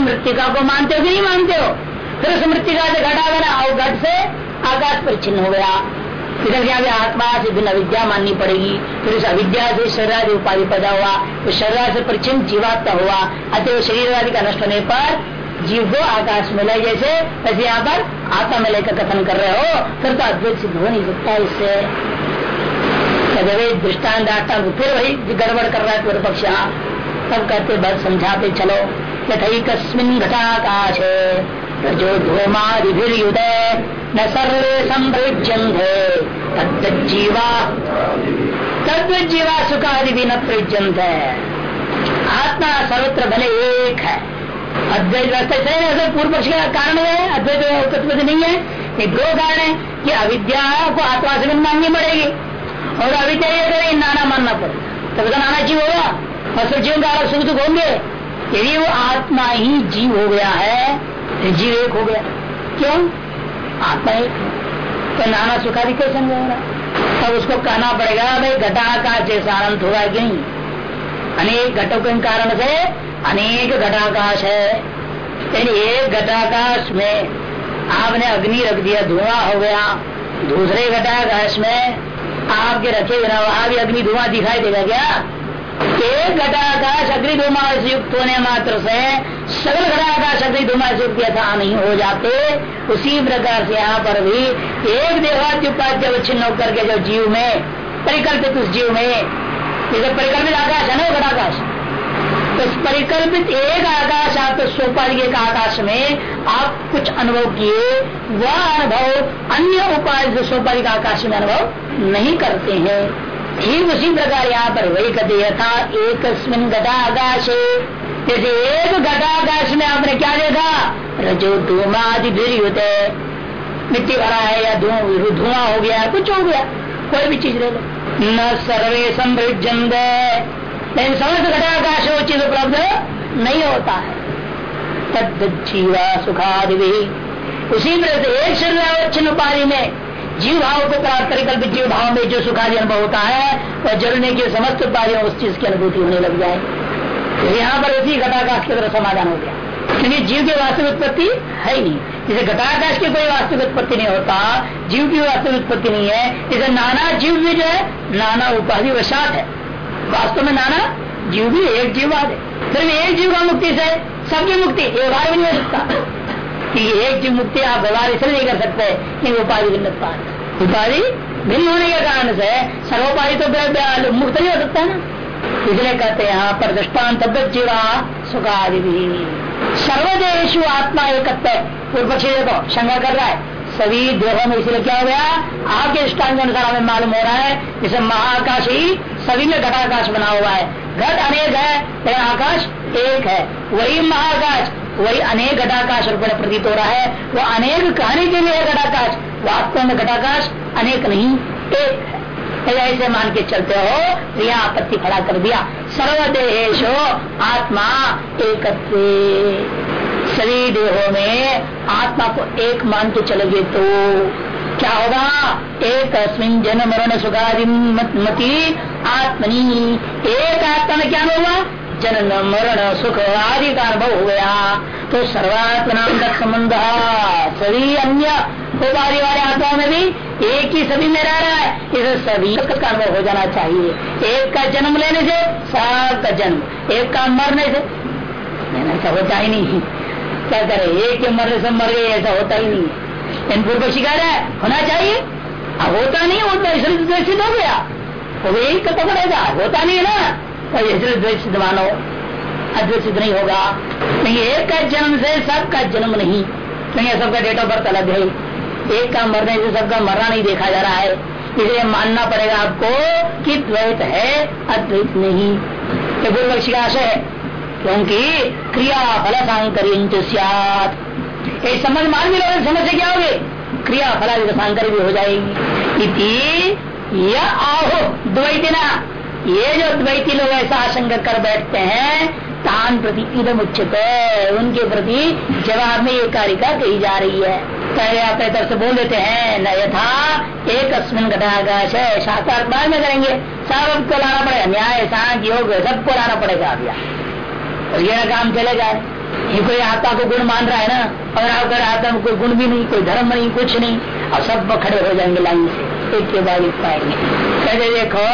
मृतिका को मानते हो कि नहीं मानते हो? फिर उस मृतिका से घटा बना, और घट से आकाश परिचिन्न हो गया। फिर क्या आत्मा से भिन्न अविद्या माननी पड़ेगी। फिर उस अविद्या से शरीर उपाधि पैदा हुआ। तो शरीर से परिचिन जीवात्मा हुआ। अतः शरीर आदि का नष्ट होने पर जीव को आकाश में ले जैसे वैसे यहाँ पर आत्मा मिले का कथन कर रहे हो। फिर तो अद्वैत सिद्ध हो नहीं सकता इससे। दृष्टान दृष्टान फिर वही गड़बड़ कर रहा है पूर्व पक्ष तब कहते बस समझाते चलो। यथई घटाकाश जो धूमादिभिर्युदय न सर्वे संप्रज्यंते तद्जीवा तद्जीवा सुखादि भी न प्रज्यंत आत्मा सर्वत्र भले एक है। अद्वैत पूर्व पक्ष का कारण है, अद्वैत उत्पत्ति नहीं है, ये दो कारण है, कि अविद्या को आत्मा से भी माननी पड़ेगी। और अविद्या नाना मानना पड़ेगा। तब तो नाना जीव होगा और फिर जीव का सुख दुख होंगे। यदि वो आत्मा ही जीव हो गया है तो जीव एक हो गया। क्यों? आत्मा एक तो नाना सुखादि कैसे हो रहा तब उसको कहना पड़ेगा, भाई घटाकाश जैसा अनंत होगा कि नहीं? अनेक घटों के कारण से अनेक घटाकाश है। यानी एक घटाकाश में आपने अग्नि रख दिया, धुआँ हो गया। दूसरे घटाकाश में आपके रखे बिना वहाँ भी अग्नि धुआँ दिखाई देगा क्या? एक घटाकाश अग्नि धुमा से युक्त होने मात्र से सगल घटाकाश अग्नि धुमा से युक्त यथा नहीं हो जाते। उसी प्रकार से यहाँ पर भी एक देहाद्युपाध्य अवच्छिन्न होकर के जो जीव में, परिकल्पित उस जीव में, जैसे परिकल्पित आकाश है ना घटाकाश? तो परिकल्पित एक आकाश आप तो सोपाधिक एक आकाश में आप कुछ अनुभव किए, वह अनुभव अन्य उपाय से सोपाधिक आकाश में अनुभव नहीं करते हैं। ठीक उसी प्रकार यहाँ पर वही कहते यथा एक घटाकाश जैसे एक घटाकाश में आपने क्या देखा? रजो धूमादि होते मिट्टी भरा है या धुआँ हो गया, कुछ हो गया, कोई भी चीज़ ले लो न सर्वे समृद्धंद लेकिन समस्त घटाकाश वो चीज़ उपलब्ध नहीं होता है। तद जीवा सुखादि उसी तरह से एक शरीर उपाधि में जीव भाव को प्राप्त परिकल्पित जीव भाव में जो सुखादि अनुभव होता है, वह जलने की समस्त उपाधियों उस चीज़ की अनुभूति होने लग जाए। तो यहाँ पर उसी घटाकाश की तरह समाधान हो गया। क्योंकि जीव की वास्तविक उत्पत्ति है ही नहीं। जैसे घटाकाश की कोई वास्तविक उत्पत्ति नहीं होता, जीव की वास्तविक उत्पत्ति नहीं है, जैसे नाना जीव भी जो है, नाना उपाधि वसात है। वास्तव में नाना जीव भी एक जीववाद है। फिर एक जीव का मुक्ति से सबकी मुक्ति, एक बार भी नहीं हो सकता। कि एक जीव मुक्ति आप व्यवहार इसलिए नहीं कर सकते कि उपाधि भिन्न उपाधि भिन्न होने के कारण से सर्वोपाधि तो मुक्त नहीं हो सकता ना इसलिए कहते हैं यहाँ पर दृष्टान जीवा सुखादि भी सर्वदेशु आत्मा एकत्व पूर्व पक्षी देखो शंका कर रहा है सभी देहों में इसलिए क्या हो गया आपके दृष्टान के अनुसार हमें मालूम हो रहा है जैसे महाकाश ही सभी में घटाकाश बना हुआ है घट अनेक है आकाश एक है वही महाकाश वही अनेक घटाकाश रूप में प्रतीत हो रहा है। वो अनेक कहने के लिए घटाकाश। वास्तव में घटाकाश अनेक नहीं, एक है। ऐसे मान के चलते हो तो यहाँ आपत्ति खड़ा कर दिया। सर्वदेश आत्मा एक सभी देहों में आत्मा को एक मान के चलोगे तो क्या होगा? एक अस्मिन जन मरण सुखादि मती आत्मनी। एक आत्मा में क्या होगा जनन मरण, सुख आदि का अनुभव हो गया। तो सर्वात्मा तक संबंध सभी अन्य उपाधि वाले आत्माओं में भी एक ही सभी में रह रहा है। इसे सभी का अनुभव हो जाना चाहिए। एक का जन्म लेने से सब का जन्म, एक का मरने से। ऐसा होता ही नहीं। क्या करे, एक के मरने से मर गए, ऐसा होता ही नहीं। इन पूर्व शिकार है, होना चाहिए। अब होता नहीं होता इसलिए हो गया। वो यही कत पड़ेगा होता नहीं है ना। तो इसलिए मानो, अद्वेषित नहीं होगा। नहीं, एक का जन्म से सबका जन्म नहीं। क्योंकि सबका डेट ऑफ़ बर्थ अलग है। एक का मरने से सबका मरना नहीं देखा जा रहा है। इसलिए मानना पड़ेगा आपको कि द्वैत है, अद्वैत नहीं। ये पूर्व पक्षी का आशय है, क्योंकि क्रिया फल सांकरिंच ये समझ मान भी लोग समझ से क्या होगी? क्रिया सांकर भी हो जाएगी। इति या आहो द्वैतिना। ये जो द्वैती लोग ऐसा आशंका कर बैठते हैं, तान प्रति इदम उचित उनके प्रति जवाब में ये कारिका कही जा रही है। पहले आप तरफ़ से बोल देते हैं, न यथा एक अस्मिन घटाकाश है शास्त्रार्थ बाद में करेंगे। सबको लाना पड़ेगा, न्याय, सांख, योग सबको लाना पड़ेगा अभी तो ये काम चलेगा। ये कोई आत्मा को गुण मान रहा है ना? और अगर आत्मा में कोई गुण भी नहीं, कोई धर्म नहीं, कुछ नहीं, अब सब खड़े हो जाएँगे लाइन से। एक के बाद एक पाएँगे कहते देखो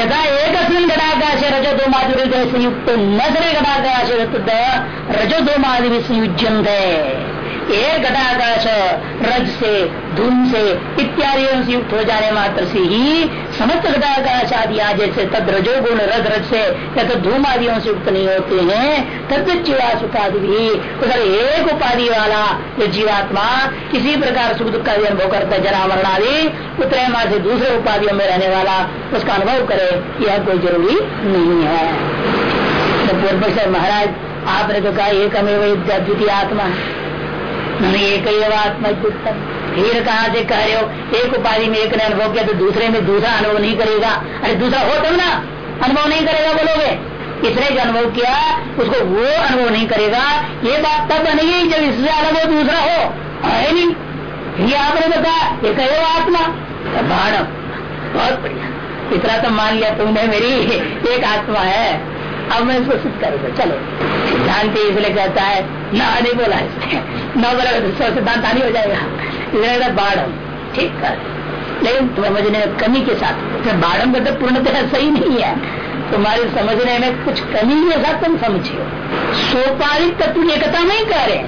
यदा एक घटाकाश रजो दो माधुरी संयुक्त नजरे घटाकाश रजो दो माधुरी संयुजन है एक घटाकाश रज से धूम से इत्यादि से युक्त हो जाने मात्र से ही समस्त घटाकाश आदि जैसे तद रजोगुण, रज रज से या तो धूम आदियों से युक्त नहीं होते हैं। तद जीवा सुखादि भी उधर एक उपाधि वाला जो जीवात्मा किसी प्रकार सुख दुख का अनुभव करता है, जरा मरण आदि उतरे मार से दूसरे उपाधियों में रहने वाला उसका अनुभव करे, यह कोई ज़रूरी नहीं है। तो पूर्व महाराज, आपने तो कहा एक अमेव द्वितीय आत्मा। है एक आत्मा उत्तम फिर कहा से कह रहे हो? एक उपाधि में एक ने अनुभव किया तो दूसरे में दूसरा अनुभव नहीं करेगा। अरे दूसरा हो तब ना। अनुभव नहीं करेगा बोलोगे। इसने जो अनुभव किया, उसको वो अनुभव नहीं करेगा। ये बात तब बनेगी जब इससे अनुभव दूसरा हो। है नहीं। ये आपने बताया। एक आत्मा। बाणव बहुत बढ़िया। इतना तो मान लिया तुमने मेरी। एक आत्मा है। अब मैं इसको सिद्ध करूँगा चलो। सिद्धांत इसलिए कहता है, न नहीं बोला इसने न बोला तो सिद्धांत हानि हो जाएगा। इसलिए बाढ़ ठीक कर लेकिन समझने में कमी के साथ तो बाढ़ का तो पूर्णतः सही नहीं है। तुम्हारे समझने में कुछ कमी के साथ तुम समझियो। सोपालिक तत्व एकता नहीं कह रहे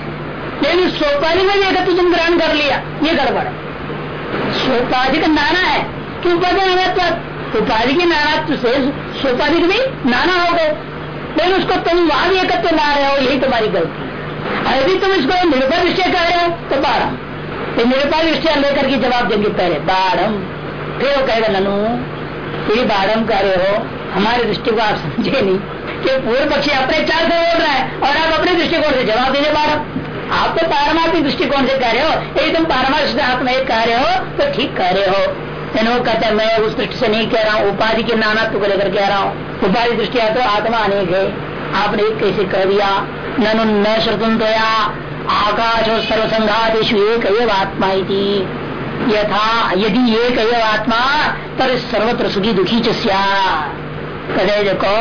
लेकिन सोपालिक में एकत्व तुम ग्रहण कर लिया। ये गड़बड़ सोपाधिक नाना है। क्यों पता उपाधि के नाना से सोपाधिक भी नाना हो गए। लेकिन उसको तुम वहाँ भी एकत्र ला रहे हो, यही तुम्हारी गलती है। यदि तुम इसको निरुपा विषय कह रहे हो तो बारह तो निरुपा विषय लेकर के जवाब देंगे पहले बारम फिर वो कहेगा, ननु फिर बारम कह रहे हो। हमारे दृष्टि को आप समझे नहीं। कि पूर्व पक्षी अपने चार से बोल रहा है, और आप अपने दृष्टिकोण से जवाब दीजिए बारह आप तो पारमार्थिक दृष्टिकोण से कह रहे हो, यदि तुम पारमार्थिक आप नहीं कह रहे हो तो ठीक कह रहे हो। वो कहते हैं, मैं उस दृष्टि से नहीं कह रहा हूँ, उपाधि के नाना को लेकर कह रहा हूँ। उपाधि दृष्टिया तो आत्मा अनेक है। आपने एक कैसे कह दिया? न तो आकाश और सर्वसंघादेश एक आत्मा यथा, यदि एक आत्मा, तर सर्वत्र सुखी दुखी चे देखो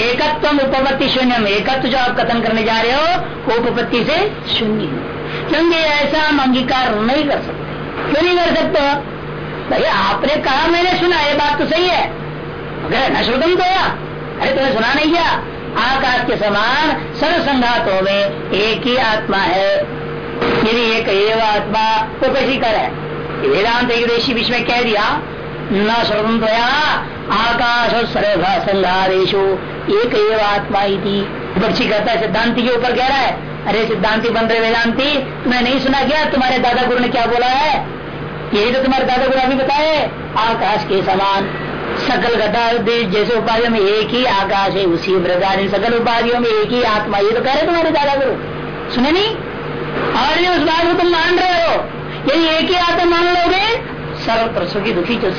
एकत्व उपपत्ति शून्य एकत्व जो आप कथन करने जा रहे हो उपपत्ति से शून्य क्योंकि ऐसा हम अंगीकार नहीं कर सकते। क्यों नहीं कर सकते? भाई आपने कहा मैंने सुना, ये बात तो सही है। अगर न श्रुतम तो या अरे तुम्हें सुना नहीं क्या। आकाश के समान सर्व संघातों में एक ही आत्मा है। यदि एक आत्मा तो कैसी कर है। वेदांत एक देशी बीच में कह दिया, न श्रुतम तो या आकाश और सर्व संघादेशु एक आत्मा पक्षी कहता है, सिद्धांति के ऊपर कह रहा है। अरे, सिद्धांति बन रहे वेदांति, मैं नहीं सुना क्या, तुम्हारे दादा गुरु ने क्या बोला है? यही तो तुम्हारे दादा गुरु अभी बताए, आकाश के समान, सकल घटा जैसे उपाधियों में एक ही आकाश है, उसी प्रकार सकल उपाधियों में एक ही आत्मा, ये तो कह रहे तुम्हारे दादा गुरु सुने नहीं? और ये उस बात को तुम मान रहे हो, यदि एक ही आत्मा मान लोगे सर्वत्र सुखी दुखी जो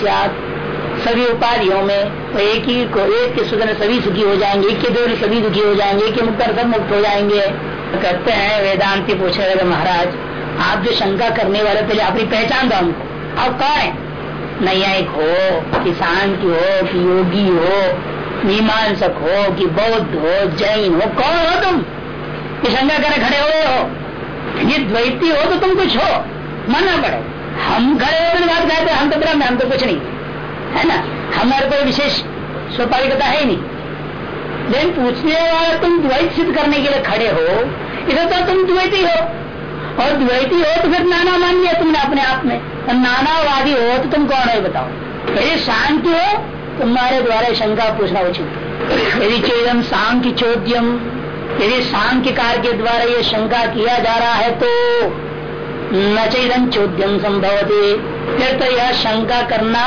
सभी उपाधियों में तो एक ही को, एक के सुख सभी सुखी हो जाएँगे, एक के दो सभी दुखी हो जाएँगे, एक के मुक्त सब मुक्त हो जाएँगे। तो कहते हैं, वेदांति पूछे महाराज, आप जो शंका करने वाले पहले अपनी पहचान दो हमको। आप कौन है? न्यायिक हो कि शांति हो, कि योगी हो, मीमांसक हो, कि बौद्ध हो, जैन हो, कौन हो तुम? शंका करे खड़े हुए हो। ये द्वैती हो तो तुम कुछ हो। मानना पड़े। हम खड़े हो बात कहते हम तो ब्रह्म हम तो कुछ नहीं। है ना? हमारे कोई विशेष स्वाभाविकता है ही नहीं। लेकिन पूछने वाला तुम द्वैत सिद्ध करने के लिए खड़े हो, इधर तो तुम द्वैती हो। और द्वैती हो तो फिर नाना मान लिया तुमने अपने आप में। और नानावादी हो तो तुम कौन है बताओ। यदि शांति हो, तुम्हारे द्वारा शंका पूछना उचित। यदि चेदम सांख्य चोद्यम यदि सांख्य कार के द्वारा ये शंका किया जा रहा है तो न चेदम चोद्यम संभव फिर तो यह शंका करना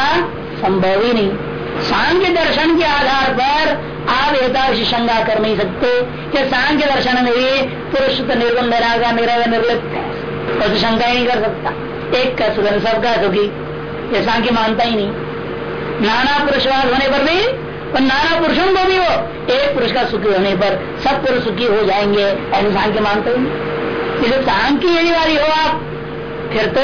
संभव ही नहीं। सांख्य दर्शन के आधार पर आप एकादशी शंका कर नहीं सकते कि सांख्य दर्शन में भी पुरुष तो निर्गुण निरागा निराग निर्लिप्त है। तो शंका ही नहीं कर सकता। एक का सुगन सबका सुखी। ये सांख्य मानता ही नहीं। नाना पुरुषवाद होने पर भी, और नाना पुरुषों को भी हो एक पुरुष का सुखी होने पर सब पुरुष सुखी हो जाएँगे, ऐसे सांख्य मानते ही नहीं। सांख्य यदि वाली हो आप फिर तो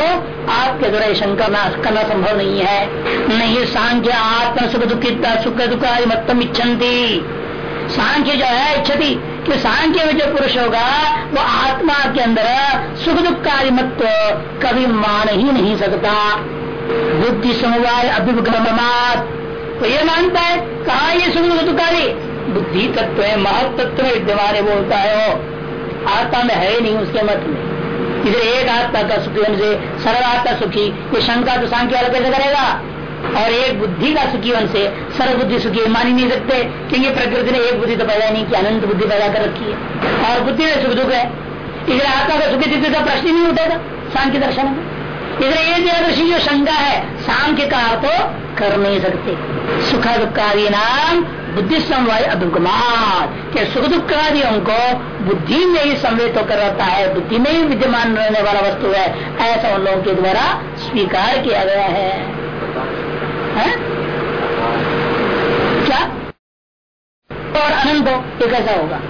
आपके द्वारा शंका नाश करना संभव नहीं है। नहीं सांख्य आत्म सुख दुखित सुख दुख आदि मतम इच्छन्ति। सांख्य जो है, इच्छति, कि सांख्य में जो पुरुष होगा, वो आत्मा के अंदर सुख दुख मत्व कभी मान ही नहीं सकता। बुद्धि समवाय अभिगमात तो ये मानता है, कहा ये सुख दुख दुखारी बुद्धि तत्व है, महत्व तत्व विद्यमान बोलता है वो। आत्मा में है ही नहीं उसके मत में। इधर एक आत्मा का सुखी होने से, सरल आत्मा सुखी, ये शंका तो सांख्य वाला कैसे करेगा? और एक बुद्धि का सुखी होने से सर्व बुद्धि सुखी मान ही नहीं सकते, क्योंकि प्रकृति ने एक बुद्धि तो पैदा नहीं की, अनंत बुद्धि पैदा कर रखी है। और बुद्धि में सुख दुख है। इधर आत्मा का सुखी स्थिति का प्रश्न ही नहीं उठेगा, सांख्य दर्शन में इधर ये दृष्टि जो शंका है, सांख्य का तो कर नहीं सकते। सुख दुखादि नाम बुद्धि समवाय के सुख दुख आदियों को बुद्धि में ही संवेद होकर रहता है बुद्धि में ही विद्यमान रहने वाला वस्तु है ऐसा उन लोगों के द्वारा स्वीकार किया गया है, है? क्या? और अनंत हो ये कैसा होगा।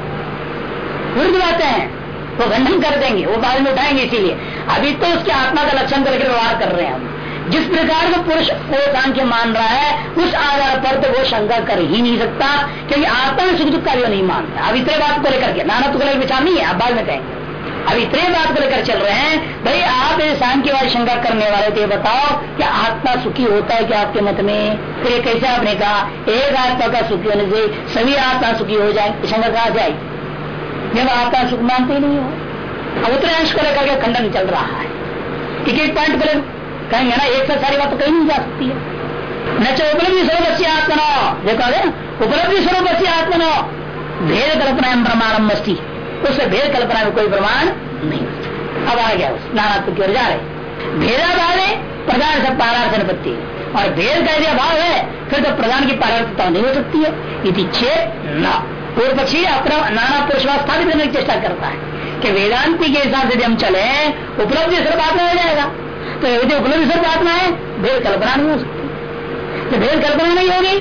विरुद्ध बातें हैं वो खंडन कर देंगे वो बाद में उठाएँगे इसीलिए। अभी तो उसके आत्मा का लक्षण करके व्यवहार कर रहे हैं हम। जिस प्रकार का पुरुष को सांख्य मान रहा है, उस आधार पर तो वो शंका कर ही नहीं सकता, क्योंकि आत्मा सुख दुख का नहीं मानता। अब इतने बात को लेकर के, नाना तो विचार नहीं है, आप बाद में कहेंगे। अब इतने बात को लेकर चल रहे हैं, भाई आप सांख्य वाली शंका करने वाले थे बताओ कि आत्मा सुखी होता है क्या आपके मत में? फिर कैसे आपने कहा, एक आत्मा का सुखी होने से सभी आत्मा सुखी हो जाए? शंका कहा जाएगी जब आत्मा सुख मानते नहीं हो। अब उतरे अंश को लेकर के खंडन चल रहा है। एक एक पॉइंट को कहेंगे ना, एक साथ सारी बात तो कहीं नहीं जा सकती है। न चाहे उपलब्धि स्वरूप से आत्मनो। देखो उपलब्धि स्वरूप से आत्मनो। भेद कल्पना प्रमाण मस्ती उससे भेद कल्पना में कोई प्रमाण नहीं। अब आ गया उस नानात्व की ओर जा रहे। भेदा भाव है, प्रधान से पारार्थ निपत्ति और भेद का यदि अभाव है, फिर तो प्रधान की पारार्थता नहीं हो सकती है। यदि छे न। पूर्व पक्षी अपना नाना पुरुष स्थापित करने की चेष्टा करता है। कि वेदांति के हिसाब से हम चले, उपलब्धि सिर्फ़ आत्मा हो जाएगा। तो यदि उपलब्धि सिर्फ़ आत्मा है, भेद कल्पना नहीं हो सकती। तो भेद कल्पना नहीं होगी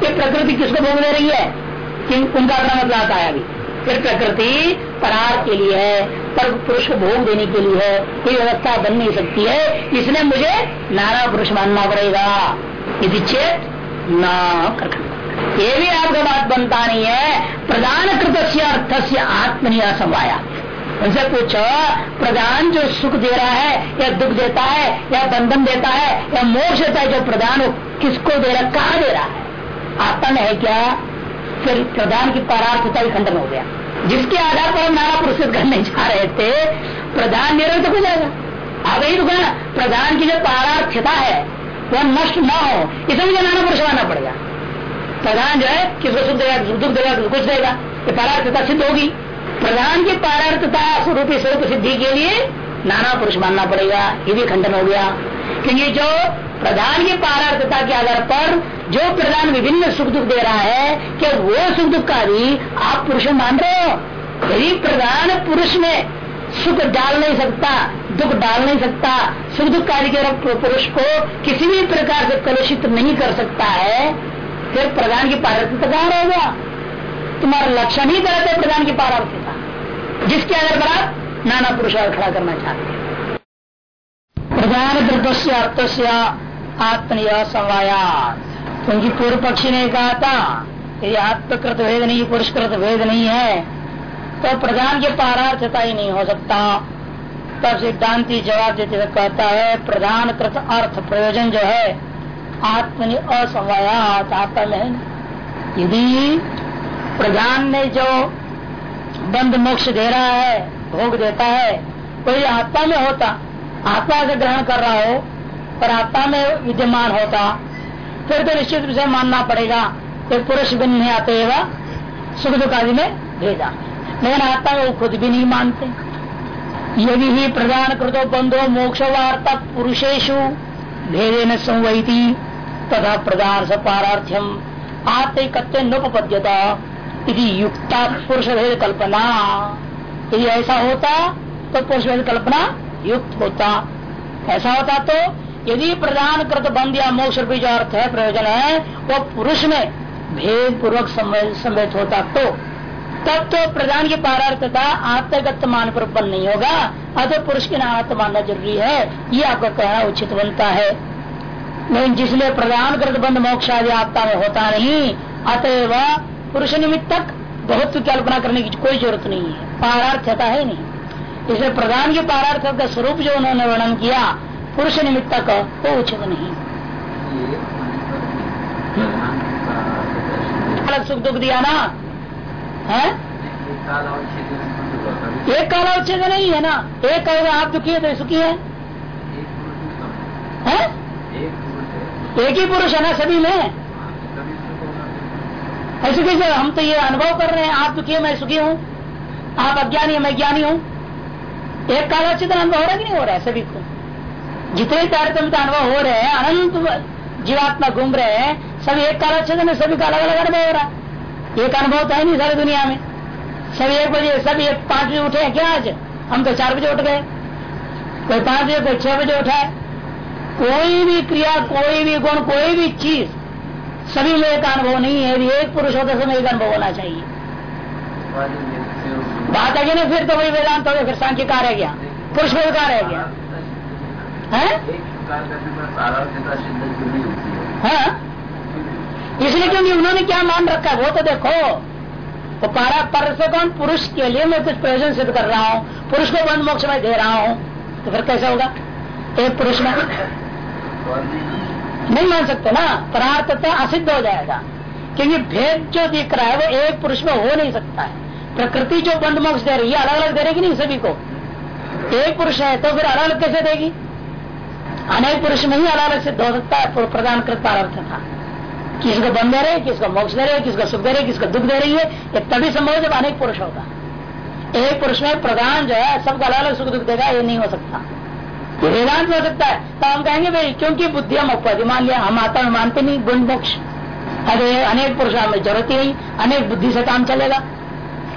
कि प्रकृति किसको भोग दे रही है? कि उनका अपना मतलब आता है अभी। फिर प्रकृति परार के लिए है, पर पुरुष को भोग देने के लिए है, कोई व्यवस्था बन नहीं सकती है, इसलिए मुझे नारा पुरुष मानना पड़ेगा। यदि चेत न ये भी आपका बात बनता नहीं है। प्रधान कृत अर्थ से आत्मनिया समवाया उनसे पूछो, प्रधान जो सुख दे रहा है, या दुख देता है, या बंधन देता है, या मोक्ष देता है, जो प्रधान किसको दे रहा, कहा दे रहा है? आत्मा है क्या? फिर प्रधान की परार्थता ही खंडन हो गया। जिसके आधार पर हम नाना पुरस्कृत करने जा रहे थे, प्रधान निरंतर हो जाएगा अब यही तो प्रधान की जो पारार्थता है, वह नष्ट न हो, इसे मुझे नाना पुरुष मानना पड़ेगा। प्रधान जो है, किसको सुख देगा, दुख देगा कुछ देगा। ये पारार्थता सिद्ध होगी। प्रधान की पारार्थता स्वरूप स्वरूप सिद्धि के लिए नाना पुरुष मानना पड़ेगा। ये भी खंडन हो गया। क्योंकि जो प्रधान की पारार्थता के आधार पर जो प्रधान विभिन्न सुख दुख दे रहा है, क्या वो सुख दुख का भी आप पुरुष मान रहे हो? यदि प्रधान पुरुष में सुख डाल नहीं सकता, दुख डाल नहीं सकता, सुख दुख कार्य के पुरुष को किसी भी प्रकार से कलुषित नहीं कर सकता है, फिर प्रधान की पारदर्शिता कहाँ रह गया तुम्हारा लक्षण ही गलत है प्रधान की पारदर्शिता जिसके आधार पर आप नाना पुरुषार्थ खड़ा करना चाहते हैं। प्रधान द्रव्य अर्थ आत्मनिया समवायात क्योंकि पूर्व पक्षी ने कहा था ये आत्मकृत भेद नहीं, पुरुषकृत भेद नहीं है तो प्रधान के पारार्थता ही नहीं हो सकता। तब सिद्धांति जवाब देते हुए कहता है, प्रधान कृत अर्थ प्रयोजन जो है, आत्मनि असमयात आत्मा में यदि प्रधान ने जो बंद मोक्ष दे रहा है, भोग देता है, कोई आत्मा में होता, आत्मा से ग्रहण कर रहा हो पर आत्मा में विद्यमान होता, फिर तो निश्चित रूप से मानना पड़ेगा कि पुरुष भी नहीं आते सुख दुख आदि में भेजा लेकिन आत्मा को खुद भी नहीं मानते। यदि ही प्रधान कृतो बंधो मोक्ष वार्ता पुरुषेशु भेदे न संवहिती तथा प्रधान से पारार्थ्यम आत्मिकत्व नुपद्यता यदि युक्ता पुरुष भेद कल्पना। यदि ऐसा होता तो पुरुष भेद कल्पना युक्त होता। ऐसा होता तो यदि प्रधान कृत बंद या मोक्ष रूपी जो अर्थ है, प्रयोजन है, वो पुरुष में भेद पूर्वक संवेद होता तो तब तो प्रधान की पारार्थता आत्मगत मान पर उत्पन्न नहीं होगा। अतः पुरुष के नाम मानना ज़रूरी है। ये आपका कहना उचित बनता है। लेकिन जिसलिए प्रधान कृत बंद मोक्ष आदि आत्मा में होता नहीं, अतएव पुरुष निमित्तक बहुत की कल्पना करने की कोई ज़रूरत नहीं है। पारार्थता है नहीं। इसलिए प्रधान के पारार्थ का स्वरूप जो उन्होंने वर्णन किया, पुरुष निमित्त का वो उचित नहीं। अलग सुख दुख दिया ना? है? एक काला उच्छेद नहीं है ना? एक कहेगा आप दुखी है तो सुखी है? एक ही पुरुष है ना, सभी में? ऐसे कैसे हम तो ये अनुभव कर रहे हैं, आप दुखी है, मैं सुखी हूँ। आप अज्ञानी है, मैं ज्ञानी हूँ। एक काला चित्र अनुभव हो रहा कि नहीं हो रहा है? सभी को जितने तारतम्य अनुभव हो रहे हैं, अनंत जीवात्मा घूम रहे हैं सभी एक काला चित्र में सभी का अलग अलग अनुभव हो रहा है। एक अनुभव तो है नहीं सारी दुनिया में। सभी एक बजे सभी एक पाँच बजे उठे हैं, क्या आज? हम तो चार बजे उठ गए। कोई पाँच बजे, कोई छह बजे उठा है। कोई भी क्रिया, कोई भी गुण, कोई भी चीज़ सभी में एक अनुभव नहीं है एक पुरुष होते समय एक अनुभव होना चाहिए। बात है ना फिर तो वही वेदांत हो गया, फिर सांख्य का रह गया। पुरुष वेद का रह गया। है? हाँ? इसलिए क्योंकि उन्होंने क्या मान रखा है? वो तो देखो। तो पारा पर से कौन पुरुष के लिए मैं कुछ प्रयोजन सिद्ध कर रहा हूँ। पुरुष को बंद मोक्ष में दे रहा हूँ। तो फिर कैसे होगा? एक पुरुष में। नहीं मान सकते ना। परार्थता असिद्ध हो जाएगा। क्योंकि भेद जो दिख रहा है, वो एक पुरुष में हो नहीं सकता है। प्रकृति जो बंद मोक्ष दे रही है अलग अलग दे रही नहीं सभी को? एक पुरुष है तो फिर अलग अलग कैसे देगी? अनेक पुरुष में ही अलग अलग सिद्ध हो सकता है प्रदान कृत पार्थ था। किसको बंद दे रहे किसको मोक्ष दे रहे किसको सुख दे रहे किसको दुख दे रही है, ये तभी संभव जब अनेक पुरुष होगा। एक पुरुष में प्रधान जो है, सबको अलग अलग सुख दुख देगा, ये नहीं हो सकता। वेदांत हो सकता है। तो हम कहेंगे, भाई, क्योंकि बुद्धि हम उपवादी मान लिया, हम आता में मानते नहीं, गुण मोक्ष। अरे, अनेक पुरुष हमें ज़रूरत ही अनेक बुद्धि से काम चलेगा।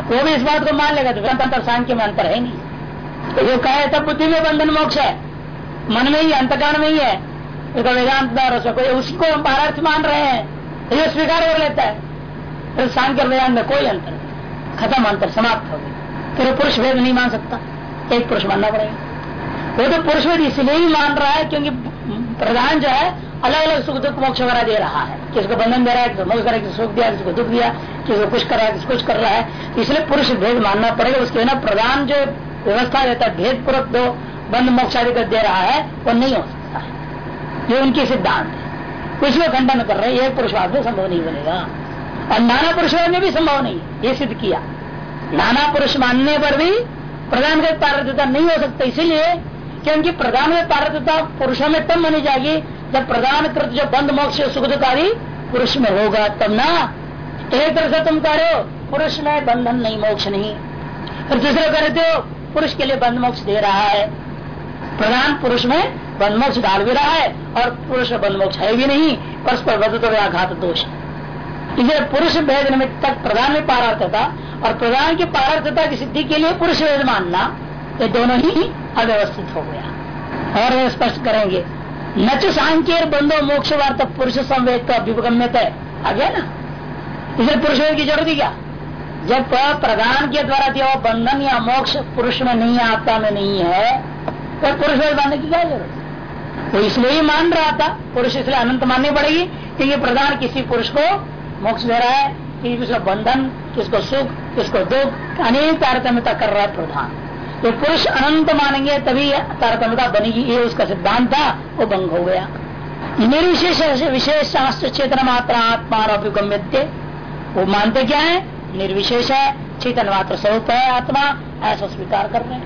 वो भी इस बात को मान लेगा तो वेदांत अंतर सांख्य में अंतर है नहीं। तो जो कहे, तब बुद्धि में बंधन मोक्ष है। मन में ही अंतकान में ही है। तो वेदांत कोई, उसी को हम पारार्थ मान रहे हैं। तो ये स्वीकार कर लेता है। फिर सांख्य वेदांत में कोई अंतर नहीं। खत्म अंतर समाप्त हो गया। फिर पुरुष भेद नहीं मान सकता। एक पुरुष मानना पड़ेगा। वो तो पुरुष भेद इसलिए ही मान रहा है क्योंकि प्रधान जो है अलग अलग सुख, दुख, मोक्ष वगैरह दे रहा है। किसको बंधन दे रहा है किसको मोक्ष कर सुख दिया किसको दुख दिया किसको कुछ कर रहा है किसको कुछ कर रहा है। इसलिए पुरुष भेद मानना पड़ेगा। उसके ना प्रधान जो व्यवस्था देता है भेद पूर्वक दो बंध, मोक्ष आदि दे रहा है, वो नहीं हो सकता है। ये उनके सिद्धांत है। उसमें खंडन कर रहे एक पुरुषवाद में संभव नहीं बनेगा। और नाना पुरुषवाद में भी संभव नहीं ये सिद्ध किया। नाना पुरुष मानने पर भी प्रधान के पारदता नहीं हो सकता, इसीलिए क्योंकि प्रधान में पारदता पुरुषों में तब मानी जाएगी जब प्रधान कृत जो बंद मोक्ष सुखदकारी पुरुष में होगा, तब ना। एक तरह से तुम कह रहे हो, पुरुष में बंधन नहीं, मोक्ष नहीं। फिर दूसरे कहते हो पुरुष के लिए बंद मोक्ष दे रहा है। प्रधान पुरुष में बंद मोक्ष डाल भी रहा है और पुरुष में बंद मोक्ष है भी नहीं, परस्पर बदत व्याघात दोष। इसलिए पुरुष भेद निमित्त तक प्रधान में पारार्थता और प्रधान की पारार्थता की सिद्धि के लिए पुरुष भेद मानना, ये दोनों ही अव्यवस्थित हो गया। और स्पष्ट करेंगे, न च सांख्य बंधो मोक्ष वार्ता पुरुष संवेद का अभिगम्यत है आ गया ना? इसलिए पुरुष की ज़रूरत ही क्या? जब प्रधान के द्वारा दिया बंधन या मोक्ष पुरुष में नहीं आत्मा में नहीं है तो पुरुष मानने की क्या ज़रूरत? वो इसलिए ही मान रहा था, पुरुष इसलिए अनंत माननी पड़ेगी, क्योंकि प्रधान किसी पुरुष को मोक्ष दे रहा है किसी बंधन, किसको सुख, किसको दुख, अनेक तारतम्यता कर रहा है प्रधान। तो पुरुष अनंत मानेंगे, तभी तारतम्यता बनेगी। ये उसका सिद्धांत था, वो भंग हो गया। निर्विशेष विशेष शास्त्र चेतन मात्र आत्मा अभिगम्य वो मानते क्या है? निर्विशेष है। चेतन मात्र स्वरूप है आत्मा, ऐसा स्वीकार कर रहे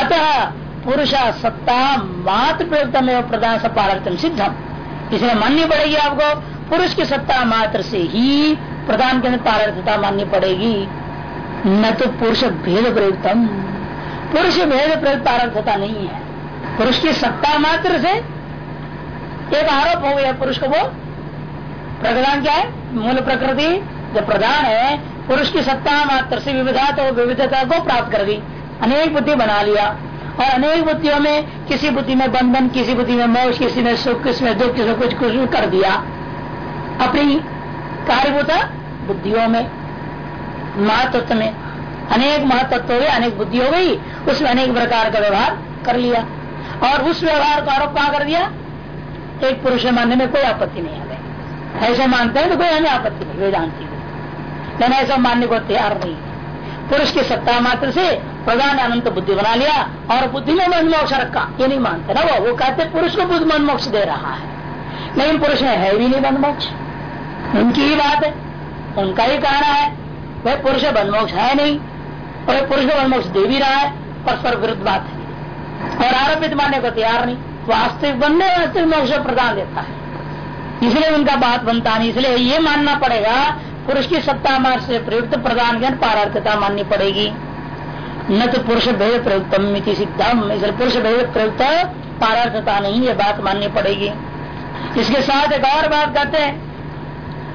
अतः पुरुष सत्ता मात्र प्रयुक्त में प्रधान से पारतम सिद्धम। इसलिए माननी पड़ेगी आपको, पुरुष की सत्ता मात्र से ही प्रधान के अंदर पारर्थता माननी पड़ेगी। न तो पुरुष भेद प्रयुक्तम पुरुष भेद प्रयुक्त पारर्थता नहीं है। पुरुष की सत्ता मात्र से एक आरोप हो गया पुरुष को वो। प्रधान क्या है? मूल प्रकृति जो प्रधान है, पुरुष की सत्ता मात्र से विविधा तो विविधता को प्राप्त कर दी। अनेक बुद्धि बना लिया। और अनेक बुद्धियों में किसी बुद्धि में बंधन, किसी बुद्धि में मोक्ष, किसी में सुख, किसी में दुख, किसी कुछ कुछ कर दिया। अपनी कार्यभूता बुद्धियों में महत्व में। अनेक महत्व हो गए अनेक बुद्धि हो गई, उसमें अनेक प्रकार का व्यवहार कर लिया। और उस व्यवहार का आरोप कहा कर दिया? एक पुरुष मानने में कोई आपत्ति नहीं हमें ऐसे मानते हैं तो कोई हमें आपत्ति नहीं वेदांति लेकिन ऐसा मानने को तैयार नहीं पुरुष की सत्ता मात्र से प्रधान अनंत बुद्धि बना लिया और बुद्धि में मन मोक्ष रखा। ये नहीं मानते ना वो। वो कहते पुरुष को बुद्ध मन मोक्ष दे रहा है। लेकिन पुरुष में है भी नहीं बंध मोक्ष। उनकी ही बात है। उनका ही कहना है, वह पुरुष बंध मोक्ष है नहीं। और पुरुष को मोक्ष दे भी रहा है परस्पर विरुद्ध बात है। और आरोपित मानने को तैयार नहीं वास्तविक बनने वास्तविक मोक्ष प्रदान देता है। इसलिए उनका बात बनता नहीं, इसलिए ये मानना पड़ेगा, पुरुष की सत्ता मार्ग से प्रयुक्त प्रदान ज्ञान पारार्थता माननी पड़ेगी। न तो पुरुष भेद प्रयुक्तम सिद्धम, इसलिए पुरुष भेद प्रयुक्त पारार्थता नहीं, ये बात माननी पड़ेगी। इसके साथ एक और बात कहते हैं,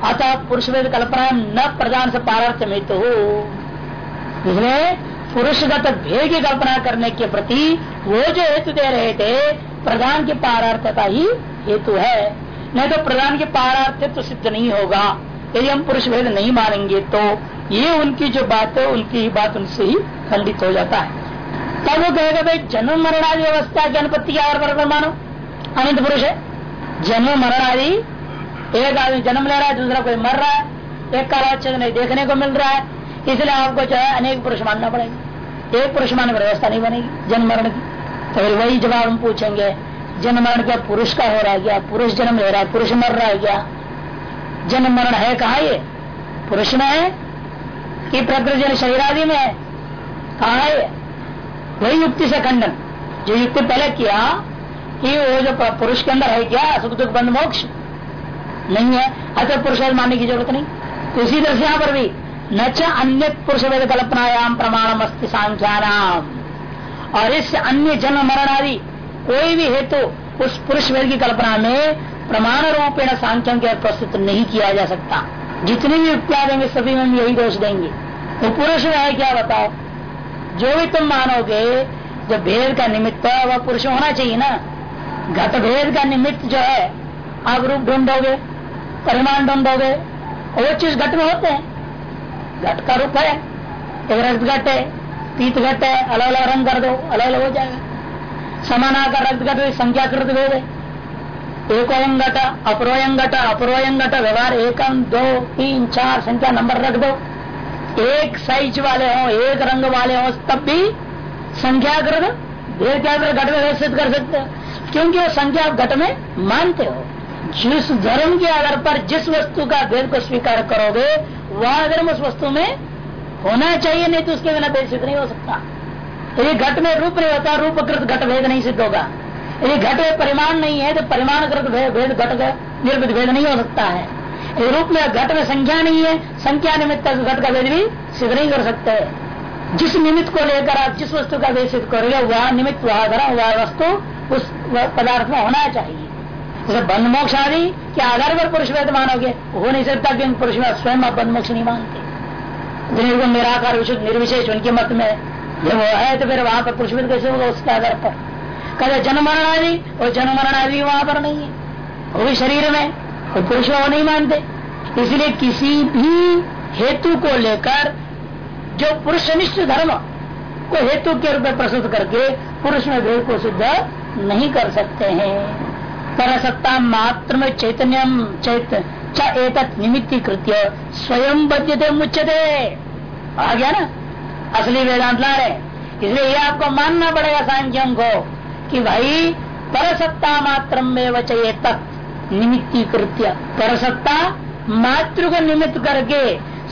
अतः पुरुष वेद कल्पना न प्रधान से पारार्थ में तो इसलिए पुरुषगत भेद की कल्पना करने के प्रति वो जो हेतु दे रहे थे, प्रधान की पारार्थता ही हेतु है। नहीं तो प्रधान की पारार्थ तो सिद्ध नहीं होगा। यदि हम पुरुष भेद नहीं मानेंगे तो ये उनकी जो बात है, उनकी ही बात उनसे ही खंडित हो जाता है। तब वो कहेगा, भाई, जन्म मरणादि व्यवस्था की अनुपत्ति और बरबर मानो। अनित पुरुष है। जन्म मरण आदि एक आदमी जन्म ले रहा है, दूसरा कोई मर रहा है। एक का नहीं देखने को मिल रहा है। इसलिए आपको जो है अनेक पुरुष मानना पड़ेगा। एक पुरुष मानने व्यवस्था नहीं बनेगी जन्म मरण की। तो फिर वही जवाब हम पूछेंगे, जन्म मरण क्या पुरुष का हो रहा है क्या? पुरुष जन्म ले रहा है, पुरुष मर रहा है क्या? जन्म मरण है कहा ये? पुरुष में है कि प्रकृति शरीर आदि में है? कहा है वही युक्ति से खंडन। जो युक्ति पहले किया कि वो जो पुरुष के अंदर है क्या? सुख दुख, बंद, मोक्ष? नहीं है। अतः पुरुष मानने की ज़रूरत नहीं। उसी इसी तरह से यहाँ पर भी न अन्य पुरुष वेद कल्पनायाम प्रमाणम अस्ति सांख्यानाम। और इस अन्य जन्म मरण आदि कोई भी हेतु उस पुरुष वेद की कल्पना में प्रमाण रूपेण सांख्यों के प्रस्तुत नहीं किया जा सकता। जितनी भी युक्तियाँ देंगे सभी में हम यही दोष देंगे। तो पुरुष है क्या बताओ? जो भी तुम मानोगे जो भेद का निमित्त है, वह पुरुष होना चाहिए ना। घट भेद का निमित्त जो है, आप रूप ढूंढोगे, परिमाण ढूंढोगे वो चीज़ घट में होते हैं। घट का रूप है। एक रक्त घट है, पीत घट है अलग अलग रंग कर दो अलग अलग हो जाएगा। समानाकर रक्त घट संख्याकृत भेद है। एकोयम घट अपरोयम घट अपरोयम घट, व्यवहार एकम दो, तीन, चार, संख्या नंबर रख दो। एक साइज़ वाले हो, एक रंग वाले हो, तब भी संख्याकृत भेद क्या घट व्यवस्थित कर सकते हो। क्योंकि वो संख्या घट में मानते हो। जिस धर्म के आधार पर जिस वस्तु का भेद को स्वीकार करोगे वह धर्म उस वस्तु में होना चाहिए, नहीं तो उसके बिना भेद सिद्ध नहीं हो सकता। यदि घट में रूप नहीं होता, रूपकृत घट भेद नहीं सिद्ध होगा। यदि घट में परिमाण नहीं है तो परिमाणकृत भेद घट निर्मित भेद नहीं हो सकता है। यदि रूप में घट में संख्या नहीं है संख्या निमित्त घट का भेद भी सिद्ध नहीं कर सकते। जिस निमित्त को लेकर आप जिस वस्तु का भेद सिद्ध करोगे, वह निमित्त, वह वह वस्तु उस पदार्थ में होना चाहिए। जैसे बंद मोक्ष आदि, के आधार पर पुरुष वेद मानोगे? हो नहीं सकता कि पुरुष में स्वयं आप बंद मोक्ष नहीं मानते। निर्गुण निराकार निर्विशेष, उनके मत में जब वो है तो फिर वहाँ पर पुरुष वेद कैसे होगा उसके आधार पर? कहे जन्म मरण आदि और जन्म मरण आदि वहाँ पर नहीं है। वो भी शरीर में और पुरुष वो नहीं मानते। इसलिए किसी भी हेतु को लेकर, जो पुरुषनिष्ठ धर्म, को हेतु के रूप में प्रस्तुत करके पुरुष में भेद को सिद्ध नहीं कर सकते हैं। पर सत्ता मात्र में चैतन्यम चैत एक निमित्ती कृत्य स्वयं बद्यते मुच्यते। आ गया ना? असली वेदांत ला रहे इसलिए ये आपको मानना पड़ेगा सांख्यों को कि भाई परसत्ता मात्र में वचये तक निमित्ती कृत्य परसत्ता मातृ को निमित्त करके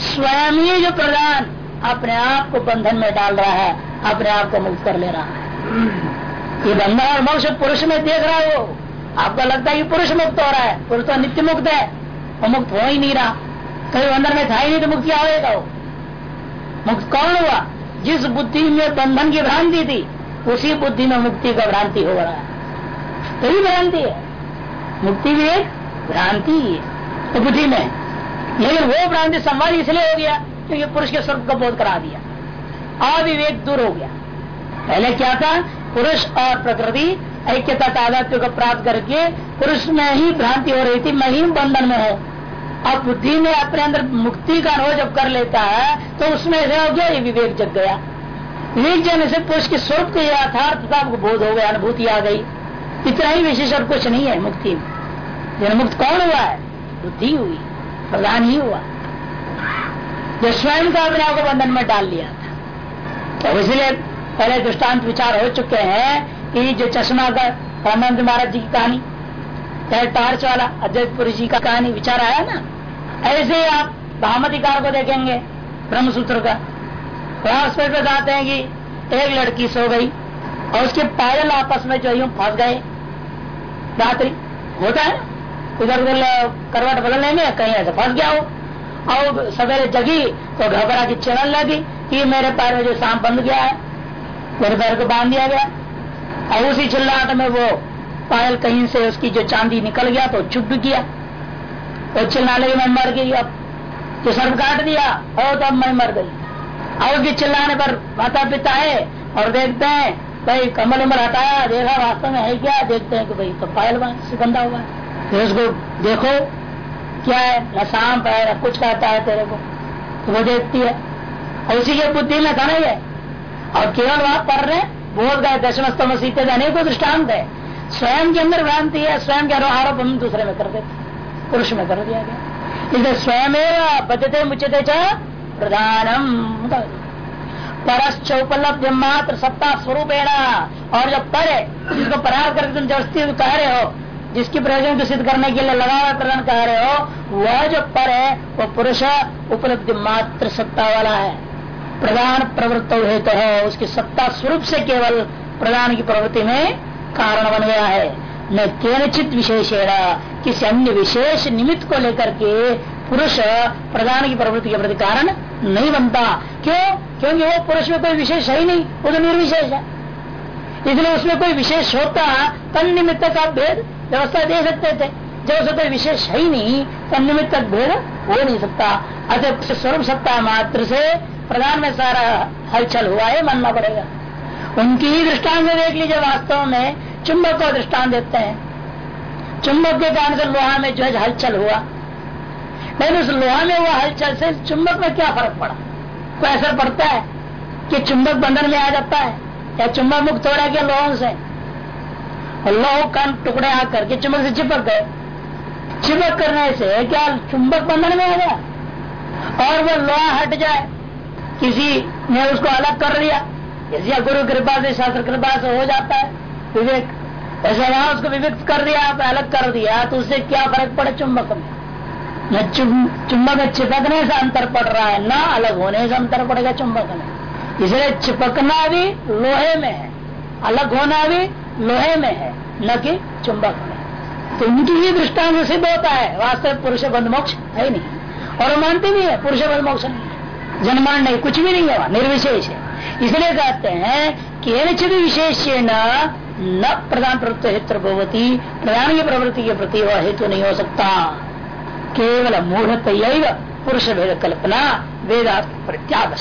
स्वयं ही जो प्रधान अपने आप को बंधन में डाल रहा है, अपने आप को मुक्त कर ले रहा है। ये बंधन और मोक्ष पुरुष में देख रहा है आपको लगता है कि पुरुष मुक्त हो रहा है। पुरुष तो नित्य मुक्त है। वो मुक्त हो ही नहीं रहा। कभी बंधन में था ही नहीं तो मुक्त क्या वो मुक्त कौन हुआ? जिस बुद्धि में बंधन की भ्रांति थी, उसी बुद्धि में मुक्ति का भ्रांति हो रहा है। तो ही भ्रांति है। मुक्ति भी एक भ्रांति है तो बुद्धि में। लेकिन वो भ्रांति संवाद इसलिए हो गया क्योंकि पुरुष के स्वर्ग का बोध करा दिया। अविवेक दूर हो गया। पहले क्या था? पुरुष और प्रकृति ऐक्यता तादात्य को प्राप्त करके पुरुष में ही भ्रांति हो रही थी, मैं ही बंधन में हूँ। अब बुद्धि में अपने अंदर मुक्ति का अनुभव जब कर लेता है तो उसमें ऐसा हो गया ये विवेक जग गया। विवेक जगने से पुरुष के स्वरूप के यथार्थता बोध हो गया, अनुभूति आ गई। इतना ही विशेष और कुछ नहीं है मुक्ति में। मुक्त कौन हुआ है? बुद्धि हुई, प्रधान ही हुआ। जो स्वयं का अपने को बंधन में डाल लिया था। तो इसलिए पहले दृष्टांत विचार हो चुके हैं जो चश्मा का रामानंद महाराज जी की कहानी, चाहे टार्च वाला, अजय जी का कहानी विचार आया ना? ऐसे आप भामतिकार को देखेंगे ब्रह्म सूत्र का। वहाँ उस पर बताते हैं कि एक लड़की सो गई और उसके पायल आपस में जो यूँ फंस गए। रात्रि, होता है इधर उधर करवट बदलने में कहीं ऐसे फंस गया हो। और सवेरे जगी तो घबरा की चिड़न लगी कि मेरे पैर में जो सांप बंद गया है, मेरे पैर को बाँध दिया गया। और उसी चिल्लाहट में वो पायल कहीं से उसकी जो चांदी निकल गया तो चुप किया तो चिल्लाने की मैं मर गई। अब तो सर्व काट दिया और तो अब मैं मर गई। और उसके चिल्लाने पर माता पिता है और देखते हैं, भाई, कमल उमल हटाया, देखा वास्तव में है क्या? देखते हैं कि भाई तो पायल से गंदा हुआ है। फिर उसको देखो, क्या है? न सांप है, न कुछ कहता है तेरे को। तो वो देखती है। और उसी के बुद्धि में नहीं है और केवल वहाँ पढ़ रहे बोध गए दशमस्तम सीते अनेकों दृष्टांत है। स्वयं के अंदर भ्रांति है, स्वयं के आरोप हम दूसरे में कर देते पुरुष में कर दिया गया। इसलिए स्वयं बदते मुचते प्रधानम परश्च उपलब्ध मात्र सत्ता स्वरूप और जो पर है, जिसको परार करके तुम जबरस्ती कह रहे हो, जिसकी प्रयोजन को सिद्ध करने के लिए लगा प्रदान कह रहे हो, वह जो पर है वह पुरुष उपलब्ध मात्र सत्ता वाला है। प्रधान प्रवृत्त हेतु। है उसकी सत्ता स्वरूप से केवल प्रधान की प्रवृत्ति में कारण बन गया है। न केनचित विशेषेण, किसी अन्य विशेष निमित्त को लेकर के पुरुष प्रधान की प्रवृत्ति के प्रति कारण नहीं बनता। क्यों? क्योंकि वो पुरुष में कोई विशेष है ही नहीं। वो तो निर्विशेष है। इसलिए उसमें कोई विशेष होता, तन निमित्त का भेद व्यवस्था दे सकते थे। जब उसमें कोई विशेष है ही नहीं, तन निमित्त भेद हो नहीं सकता। अतः स्वरूप सत्ता मात्र से प्रधान में सारा हलचल हुआ है मानना पड़ेगा। उनकी ही दृष्टांत देख लीजिए वास्तव में, चुंबक को दृष्टान देते हैं। चुंबक के कारण से लोहा में जो है हलचल हुआ। लेकिन उस लोहा में हुआ हलचल से चुंबक में क्या फ़र्क पड़ा? कोई असर पड़ता है कि चुंबक बंधन में आ जाता है, या चुंबक मुक्त हो रहा है क्या लोहों से? लोह का टुकड़े आकर के चुंबक से चिपक गए। चिपक करने से क्या चुंबक बंधन में आ गया? और वो लोहा हट जाए। किसी ने उसको अलग कर लिया। जैसे गुरु कृपा से, शास्त्र कृपा से हो जाता है। विवेक, ऐसा वहाँ उसको विवेक कर दिया, आप अलग कर दिया तो उससे क्या फ़र्क पड़े चुंबक में? न चुंबक चिपकने से अंतर पड़ रहा है, न अलग होने से अंतर पड़ेगा चुंबक में। इसलिए चिपकना भी लोहे में है, अलग होना भी लोहे में है, न कि चुंबक में। तो उनकी ही दृष्टांत सिद्ध होता है वास्तव पुरुष बंध मोक्ष है नहीं। और मानते भी है, पुरुष बंध मोक्ष नहीं जन्मान नहीं, कुछ भी नहीं है निर्विशेष है। इसलिए कहते हैं कि विशेष न प्रधान प्रवृत्ति हेतु भगवती प्रधान की प्रवृत्ति के प्रति वह हेतु नहीं हो सकता। केवल मूढ़त पुरुष भेद कल्पना वेदार्थ प्रत्याग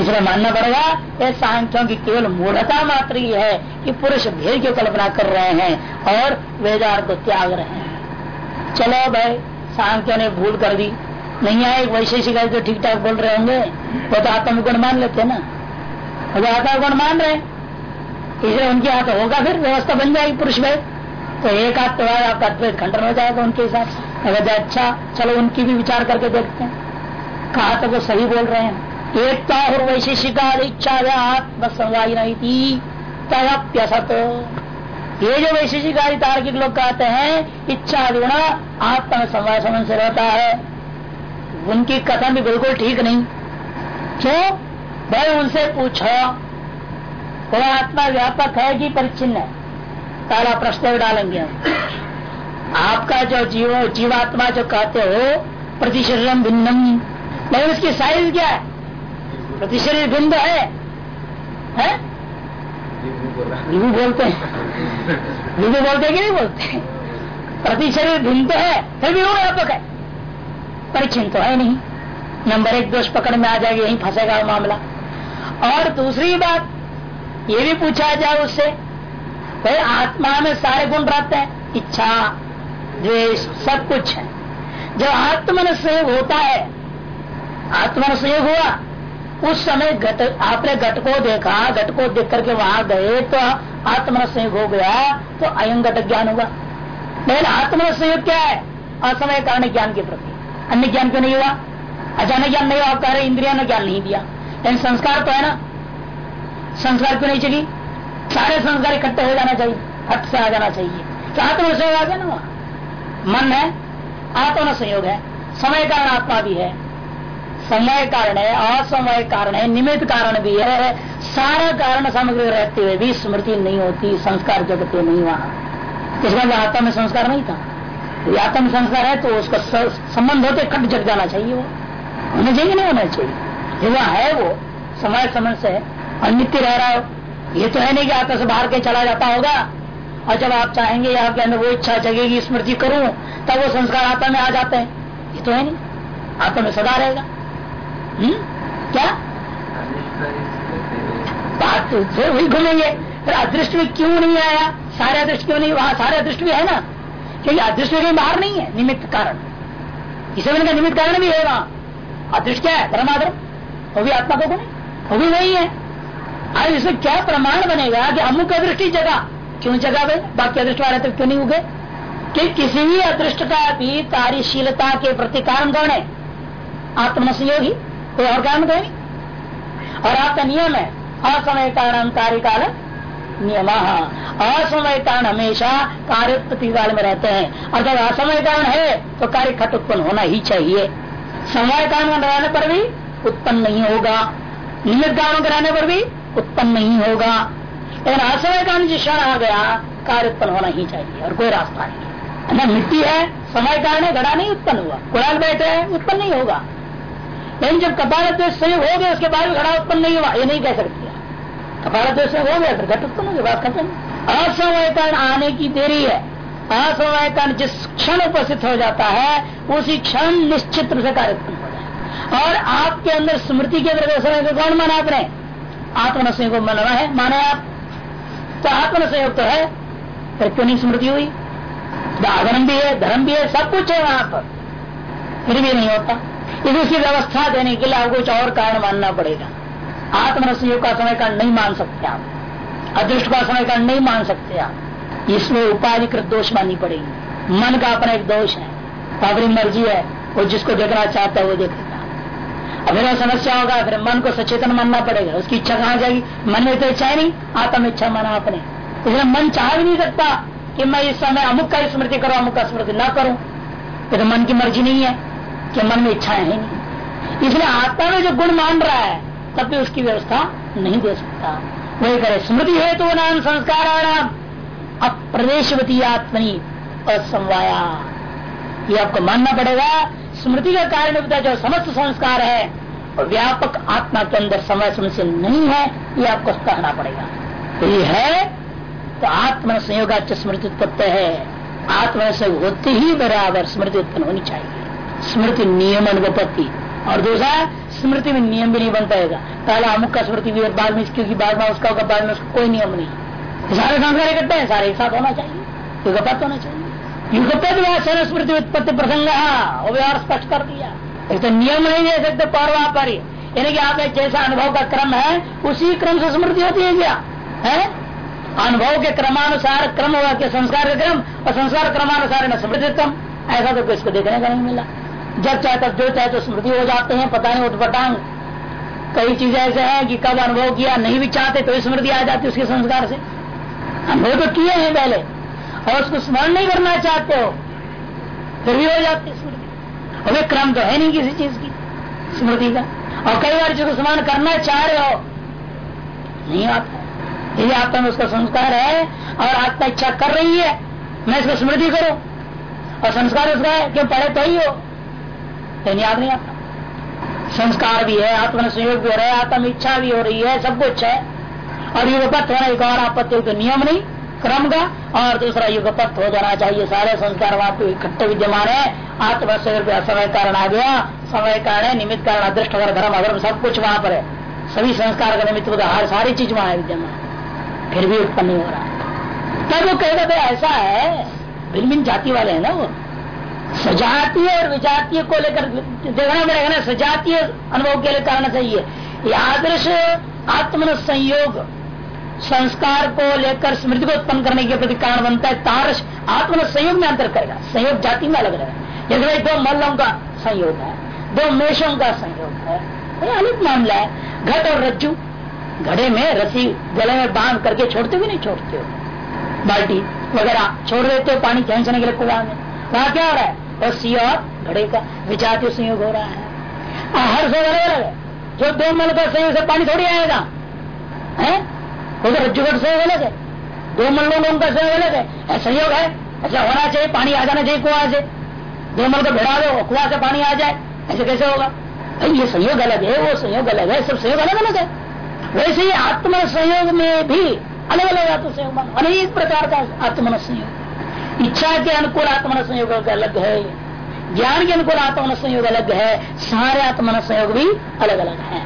इसलिए मानना पड़ेगा यह सांख्यों की केवल मूढ़ता मात्र ही है कि पुरुष भेद की कल्पना कर रहे हैं और वेदार्थ को त्याग रहे हैं। चलो भाई सांख्यों ने भूल कर दी। नहीं आए वैशेषिक जो ठीक ठाक बोल रहे होंगे। वो तो आत्मगुण मान लेते ना। वो तो आत्मगुण मान रहे, इसलिए उनके हाथ होगा फिर व्यवस्था बन जाएगी पुरुष भाई तो एक हाथ तो आपका अद्वैत खंडन हो जाएगा उनके हिसाब से। अगर अच्छा चलो उनकी भी विचार करके देखते हैं। कहा तो वो सही बोल रहे हैं। एकता और वैशेषिका इच्छा आत्म समवाय नहीं तयप्यसत ये जो वैशेषिक आदि तार्किक लोग कहते हैं, इच्छा गुणा आत्मा में समवाय समझ से रहता है। उनकी कथन भी बिल्कुल ठीक नहीं। क्यों? भाई उनसे पूछो। वो आत्मा व्यापक है कि परिचिन्न है? पहला प्रश्न डालेंगे हम। आपका जो जीव जीवात्मा जो कहते हो प्रतिशरीरम भिन्नम। लेकिन उसकी साइज़ क्या है? प्रतिशरीर भिन्न है, है? विभू बोलते हैं। विभू बोलते कि नहीं बोलते? प्रति शरीर भिन्न है फिर भी वो व्यापक है। परिचिन तो है नहीं। नंबर एक दोष पकड़ में आ जाएगा, यही फंसेगा मामला। और दूसरी बात, ये भी पूछा जाए उससे भाई आत्मा में सारे गुण रहते हैं, इच्छा, द्वेष, सब कुछ है। जब आत्मन संयोग होता है आत्मन संयोग हुआ, उस समय घट, आपने घट को देखा, घट को देख करके वहाँ गए तो आत्मन संयोग हो गया तो अयं घट ज्ञान होगा लेकिन आत्मन संयोग क्या है? असमय कारण ज्ञान के प्रति। अन्य ज्ञान क्यों नहीं हुआ? अचानक ज्ञान नहीं आप कह रहे इंद्रिया ने ज्ञान नहीं दिया। लेकिन संस्कार तो है ना? संस्कार क्यों नहीं चली? सारे संस्कार इकट्ठे हो जाना चाहिए, हट से आ जाना चाहिए। तो आत्म आ गया ना मन है, आत्म संयोग है, समय कारण आत्मा भी है। समय कारण है, असमय कारण है, निमित्त कारण भी है। सारा कारण सामग्री रहते हुए भी स्मृति नहीं होती, संस्कार जगत नहीं वहाँ इसमें आत्मा में संस्कार नहीं था। आत्म संस्कार है तो उसका संबंध होते कट जग जाना चाहिए वो। होना चाहिए नहीं होना चाहिए? वह है वो समय समय से और नित्य रह रहा हो, ये तो है नहीं कि आत्मा से बाहर के चला जाता होगा। और जब आप चाहेंगे आपके अंदर वो इच्छा जगेगी, स्मृति करूँ, तब वो संस्कार आत्मा में आ जाते हैं। ये तो है नहीं। आत्मा में सदा रहेगा। हम्म? क्या? बात फिर वही घूमेंगे। फिर अदृष्ट में क्यों नहीं आया? सारे अदृष्ट क्यों नहीं? वहाँ सारे अदृष्ट भी है ना? क्योंकि अदृष्ट कहीं बाहर नहीं है, निमित्त कारण। इसे मैंने का निमित्त कारण भी है वहाँ। अदृष्ट क्या है? परमाद्र वो भी आत्मा को गुण वो भी नहीं है। आज इसमें क्या प्रमाण बनेगा कि अमुक अदृष्टि जगह? क्यों जगह भाई? बाकी अदृष्ट वाले तो क्यों नहीं उगे? कि किसी भी अदृष्ट का भी कार्यशीलता के प्रति कारण कौन है? आत्म संयोगी कोई और कारण कोई नहीं। और आपका नियम है। असमय कारण कार्य काल नियम। असमय कारण हमेशा कार्य प्रतिकाल में रहते हैं। जब असमय कारण है तो कार्य खट उत्पन्न होना ही चाहिए। समय कारण रहने पर भी उत्पन्न नहीं होगा। निमित कारण के रहने पर भी उत्पन्न नहीं होगा। लेकिन असमय कारण जिस क्षण आ गया, कार्य उत्पन्न होना ही चाहिए, और कोई रास्ता नहीं। है मिट्टी है समय कारण है घड़ा नहीं उत्पन्न हुआ। कुड़ाल बैठे है, उत्पन्न नहीं होगा। लेकिन जब कपाल संयोग हो गया, उसके बाद घड़ा उत्पन्न नहीं हुआ, ये नहीं कह सकती। कपाल संयोग हो गया, फिर घट उत्पन्न हो बात खत्म। असमय कारण आने की देरी है। असमय कारण जिस क्षण उपस्थित हो जाता है, उसी क्षण निश्चित रूप से कार्य उत्पन्न हो जाए और आपके अंदर स्मृति के अंदर समय को कौन माना आपने? आत्मनसंयोग को माना है, माने आप। तो आत्मन संयोग तो है फिर क्यों नहीं स्मृति हुई? धर्म भी है, धर्म भी है, सब कुछ है वहाँ पर। फिर भी नहीं होता। इसी व्यवस्था देने के लिए आपको कुछ और कारण मानना पड़ेगा। आत्म संयोग का समय कारण नहीं मान सकते आप। अदृष्ट का समय कारण नहीं मान सकते आप। इसमें उपाधिकृत दोष माननी पड़ेगी। मन का अपना एक दोष है। अपनी मर्ज़ी है। वो जिसको देखना चाहता है, वो देखेगा अगर वो समस्या होगा, फिर मन को सचेतन मानना पड़ेगा। उसकी इच्छा कहाँ जाएगी? मन में तो इच्छा है नहीं आत्म इच्छा माना अपने इसलिए मन चाह भी नहीं सकता कि मैं इस समय अमुक का स्मृति करूँ, अमुक का स्मृति ना करूँ। फिर मन की मर्ज़ी नहीं है कि मन में इच्छाएँ है नहीं। इसलिए आत्मा में जो गुण मान रहा है तब भी उसकी व्यवस्था नहीं दे सकता। वही करे, स्मृति है तो नाम संस्कार अप्रदेशवती आत्मनी असमवाया ये आपको मानना पड़ेगा, स्मृति का कारण जो समस्त संस्कार है, और व्यापक आत्मा के अंदर समय समय से नहीं है, ये आपको कहना पड़ेगा। तो ये है तो आत्मा संयोग स्मृति उत्पत्ति है। आत्मा से होती ही बराबर स्मृति उत्पन्न होनी चाहिए। स्मृति नियम अनुपत्ति और दूसरा स्मृति में नियम भी नहीं बन पाएगा पहला अमुक का स्मृति भी बाद में क्योंकि बाद में उसका होगा, बाद में उसका कोई नियम नहीं। सारे संस्कार इकट्ठे हैं, सारे एक साथ होना चाहिए। युगपत होना चाहिए। युगपत व्यासन स्मृति उत्पत्ति प्रसंग वो भी और स्पष्ट कर दिया। एक तो नियम नहीं दे सकते पौरवा पर यानी कि आप जैसा अनुभव का क्रम है, उसी क्रम से स्मृति होती है क्या? है? अनुभव के क्रमानुसार, क्रम के संस्कार क्रम, और संस्कार क्रमानुसार स्मृति क्रम ऐसा तो किसको देखने का नहीं मिला। जब चाहे तब जो चाहे तो स्मृति हो जाते हैं, पता नहीं उठपटांग। कई चीज़ें ऐसे हैं कि कब अनुभव किया, नहीं भी चाहते तो स्मृति आ जाती उसके संस्कार से। अनुभव तो किए हैं पहले, और उसको स्मरण नहीं करना चाहते हो, फिर भी हो जाती स्मृति। और क्रम तो है नहीं किसी चीज़ की, स्मृति का। और कई बार जिसको स्मरण करना चाह रहे हो, नहीं आता। यदि आत्मा में उसका संस्कार है, और आत्मा इच्छा कर रही है, मैं इसको स्मृति करूँ? और संस्कार उसका है क्यों पढ़े तो ही हो। लेकिन याद नहीं आता। संस्कार भी है आत्म संयोग भी हो रहा है आत्म इच्छा भी हो रही है, सब कुछ है। और युगपथ होना एक और आपत्ति तो नियम नहीं क्रम का और दूसरा युगपथ हो जाना चाहिए। सारे संस्कार पे इकट्ठे विद्यमान है। आत्म समय कारण आ गया। समय कारण है, निमित्त कारण, अदृष्ट अगर धर्म, अधर्म, सब कुछ वहाँ पर है। सभी संस्कार का निमित्त हर सारी चीज़ वहाँ है विद्यमान। फिर भी उत्पन्न नहीं हो रहा। तब वो कहेगा ऐसा है भिन्न भिन्न जाति वाले है ना वो। सजातीय और विजातीय को लेकर देखना पड़ेगा ना, सजातीय अनुभव के लिए करना चाहिए आदर्श आत्म संयोग संस्कार को लेकर स्मृति को उत्पन्न करने के प्रति कारण बनता है, तारस आत्म संयोग में अंतर करेगा। संयोग जाति में अलग रहेगा। जैसे दो मल्लों का संयोग है, दो मेषों का संयोग है अलग मामला है। घट और रज्जु, घड़े में रसी गले में बाँध करके छोड़ते भी नहीं, छोड़ते हो। बाल्टी वगैरह छोड़ देते हो, पानी खेचने के लिए कुआ में। वहाँ क्या हो रहा है? और घड़े का विचार संयोग हो रहा है। हर से अलग अलग है। जो दो मल का संयोग से पानी थोड़ी आएगा है? वो तो रज्जु घट संयोग अलग है। दो मल लोगों का संयोग अलग है। संयोग है? ऐसा होना चाहिए, पानी आ जाना चाहिए कुआ से। दो मल को भिड़ा दो कुआ से पानी आ जाए। ऐसे कैसे होगा? ये संयोग अलग है, वो संयोग अलग है। सब संयोग अलग अलग है। वैसे ही आत्म संयोग में भी अलग अलग आत्म संयोग अनेक प्रकार का आत्मन संयोग इच्छा के अनुकूल आत्मन संयोग अलग है। ज्ञान के अनुकूल आत्मन संयोग अलग है। सारे आत्मन संयोग भी अलग अलग है।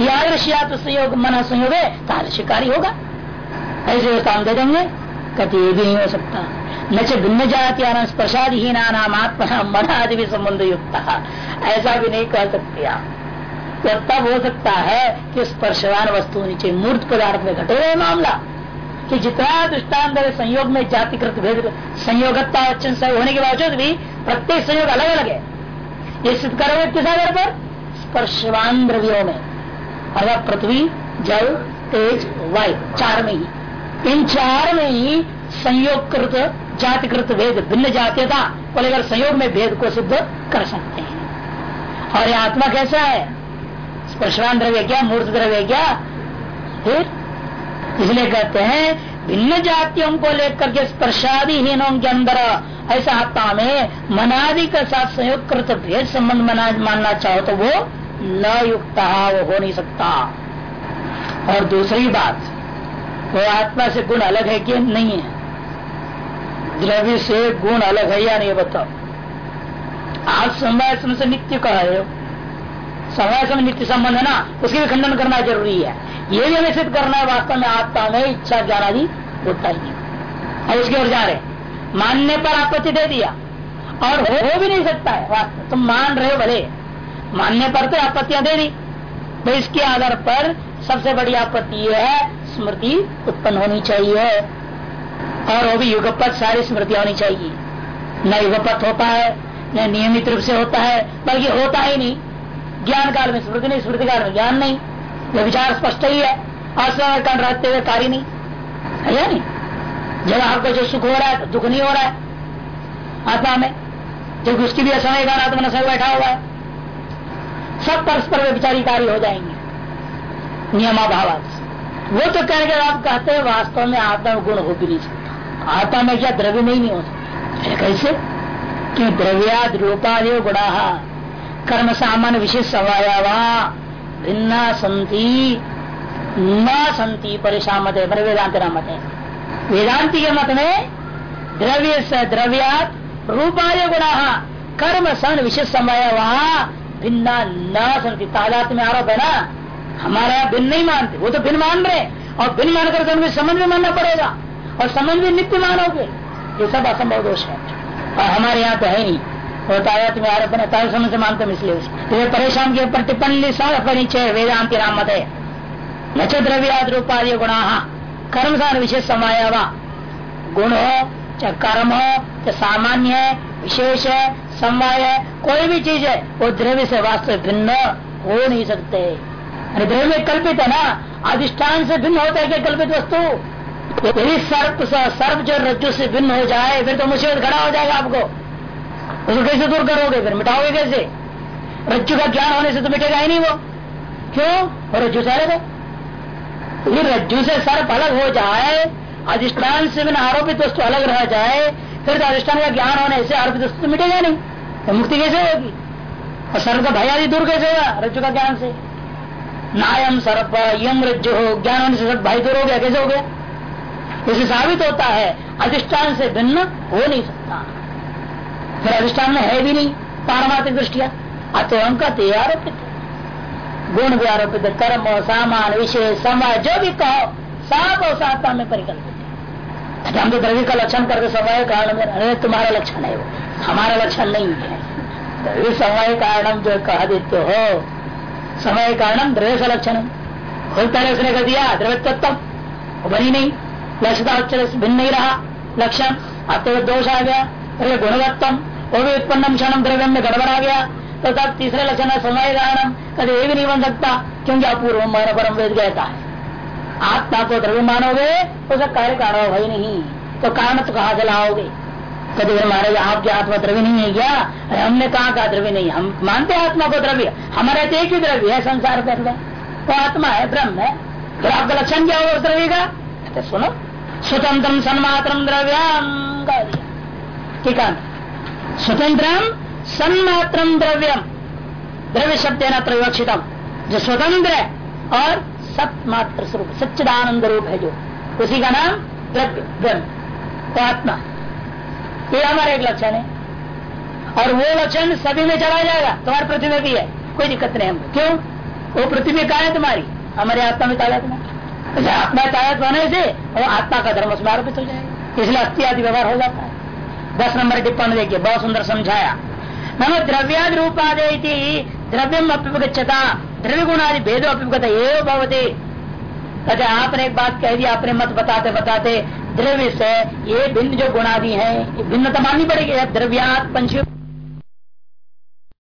यादृश्य आत्म संयोग मन संयोग है, तादृशिकारी होगा। ऐसे काम दे देंगे कति भी नहीं हो सकता। न च भिन्न जाति स्पर्शादहीना नाम आत्मा मन आदि भी संबंध युक्त ऐसा भी नहीं कह सकते आप। तो तब हो सकता है कि स्पर्शवान वस्तु नीचे मूर्त पदार्थ में घटे हुए मामला। कि जितना दृष्टांत संयोग में जातिकृत भेद संयोगता होने के बावजूद भी प्रत्येक संयोग अलग अलग है। ये सिद्ध करोगे किस आधार पर? स्पर्शवान द्रव्यों में। अर्थात पृथ्वी, जल, तेज, वायु, चार में ही। इन चार में ही संयोग संयोगकृत, जातिकृत भेद, भिन्न जातीयता को लेकर संयोग में भेद को सिद्ध कर सकते हैं। और यह आत्मा कैसा है? स्पर्शवान द्रव्य क्या? मूर्त द्रव्य क्या? फिर इसलिए कहते हैं, भिन्न जातियों को लेकर के स्पर्शादिहीनों के अंदर ऐसा आत्मा में मनादि के साथ संयोग कृत भेद संबंध मानना चाहो तो वो न युक्त, वो हो नहीं सकता। और दूसरी बात, वो आत्मा से गुण अलग है कि नहीं है? द्रव्य से गुण अलग है या नहीं बताओ। आज समय से नित्य कहा है। समय समय नित्य संबंध है ना उसके भी खंडन करना ज़रूरी है। ये भी हमें सिद्ध करना है वास्तव में आत्मा में इच्छा ज्ञान आदि होता ही और उसकी ओर जा रहे मानने पर आपत्ति दे दिया। और हो, भी नहीं सकता है वास्तव। तुम मान रहे हो भले। मानने पर तो आपत्तियाँ दे दी। तो इसके आधार पर सबसे बड़ी आपत्ति यह है स्मृति उत्पन्न होनी चाहिए। और वो भी युगपत सारी स्मृतियाँ होनी चाहिए। न युगपत होता है न नियमित रूप से होता है बल्कि होता ही नहीं। ज्ञान काल में स्मृति नहीं स्मृति काल में ज्ञान नहीं। यह विचार स्पष्ट ही है। असमय कारण रहते हुए कार्य नहीं। है नहीं? जब आपको जो सुख हो रहा है तो दुख नहीं हो रहा है। आत्मा में जब उसकी भी असमय कारण आत्मा समय बैठा हुआ है। सब परस्पर विचारी कार्य हो जाएँगे। नियमाभाव वो तो कह के आप कहते हैं, वास्तव में आत्मा में गुण हो भी नहीं सकता। आत्मा में क्या द्रव्य में ही नहीं हो सकता। कैसे? कि द्रव्याद रूपादेव गुणा। कर्म सामान्य विशेष सवायावा भिन्ना संति न संति परेशान मत है वेदांत मत। है वेदांति के मत में द्रव्य से द्रव्यात, रूपाय गुणा, कर्म सन विशेष समय वहाँ भिन्ना न संति। तादात में आरोप है ना? हमारा भिन्न नहीं मानते। वो तो भिन्न मान रहे और भिन्न मानकर तो उनमें समझ भी मानना पड़ेगा। और समझ भी नित्य मानोगे। ये सब असंभव दोष है। और हमारे यहाँ तो है नहीं। होता तुम्हें आरोप है समझ से मानते इसलिए तो परेशान के ऊपर टिप्पणी परिचय वेदांति नाम मत है नच द्रव्याद रूपादि गुणा। कर्म सार विशेष समाया गुण हो, चाहे कर्म हो, चाहे सामान्य है, विशेष है, समवाय है, कोई भी चीज़ है, वो द्रव्य से वास्तव भिन्न हो नहीं सकते। द्रव्य कल्पित है ना, अधिष्ठान से भिन्न होता है क्या कल्पित वस्तु? सर्प सर्प जो रज्जु से भिन्न हो जाए, फिर तो मुसीबत खड़ा हो जाएगा आपको। उसको कैसे दूर करोगे? फिर मिटाओगे कैसे? रज्जु का ज्ञान होने से तो मिटेगा ही नहीं वो। क्यों? और रज्जु से अलग है। रज्जु से सर्प अलग हो जाए, अधिष्ठान से बिना आरोपित वस्तु अलग रह जाए, फिर तो अधिष्ठान का ज्ञान होने से आरोपित वस्तु तो मिटेगा नहीं। तो मुक्ति कैसे होगी? और सर्प का भय आदि दूर कैसे होगा रज्जु का ज्ञान से? नायम सर्प, यम रज्जु हो, ज्ञान होने से भाई दूर हो गया, कैसे हो गया? इसे साबित होता है, अधिष्ठान से भिन्न हो नहीं सकता। फिर अधिष्ठान में है भी नहीं, पारमार्थिक दृष्टिया। अतः का ते आरोपित। गुण भी आरोपित कर्म, सामान विशेष समय, जो भी कहो, सब आत्मा में परिकल्पित है। हम तो द्रव्य का लक्षण करके समय कारण अरे तुम्हारा लक्षण है वो, हमारा लक्षण नहीं है। द्रव्य समय कारण जो कह देते हो, समय कारण द्रव्य से लक्षण खुद पहले उसने कर दिया द्रव्य तत्व बनी नहीं। लक्ष्यता भिन्न नहीं रहा, लक्षण। अत्य दोष आ गया। गुणवत्तम वो भी उत्पन्न क्षण द्रव्य में गड़बड़ा गया तो तब तीसरे लक्षण है समय कारण कभी ये भी नहीं बन सकता, क्योंकि अपूर्व मन परम वेद कहता है। आत्मा को द्रव्य मानोगे उसका कार्य कारण भाई नहीं। तो कारण तो कहा से लाओगे? कभी महाराज आपकी आत्मा द्रव्य नहीं है क्या? अरे हमने कहा का द्रव्य नहीं? हम मानते हैं आत्मा को द्रव्य। हमारे तो एक ही द्रव्य है संसार कर ले तो आत्मा है, ब्रह्म है। फिर आपका लक्षण क्या होगा उस द्रव्य का? सुनो। स्वतंत्र सन्मात्र द्रव्यम ठीक है स्वतंत्र सन्मात्र द्रव्यम द्रव्य। शब्द है ना प्रयोक्षितम जो स्वतंत्र है और सत्मात्र स्वरूप सच्चिदानंद रूप है जो। उसी का नाम द्रव्य। ब्रह्म तो आत्मा। ये हमारा एक लक्षण है। और वो लक्षण सभी में चला जाएगा। तुम्हारे पृथ्वी में भी है। कोई दिक्कत नहीं हमको। क्यों? वो पृथ्वी कहा है तुम्हारी। हमारे आत्मा में ताकत में अच्छा आत्मा ताकत होने से वो आत्मा का धर्म उसमें आरोपित हो जाएगा। इसलिए आदि व्यवहार हो जाता है। दस नंबर टिप्पण देखिए, बहुत सुंदर समझाया। नम द्रव्याद रूपादे द्रव्यम अपता द्रव्य गुणादि भेद अप्युगत एवं भवती। कहते आपने एक बात कह दी, आपने मत बताते बताते, द्रव्य से ये भिन्न जो गुणादि है भिन्नता माननी पड़ेगी। द्रव्यात पंच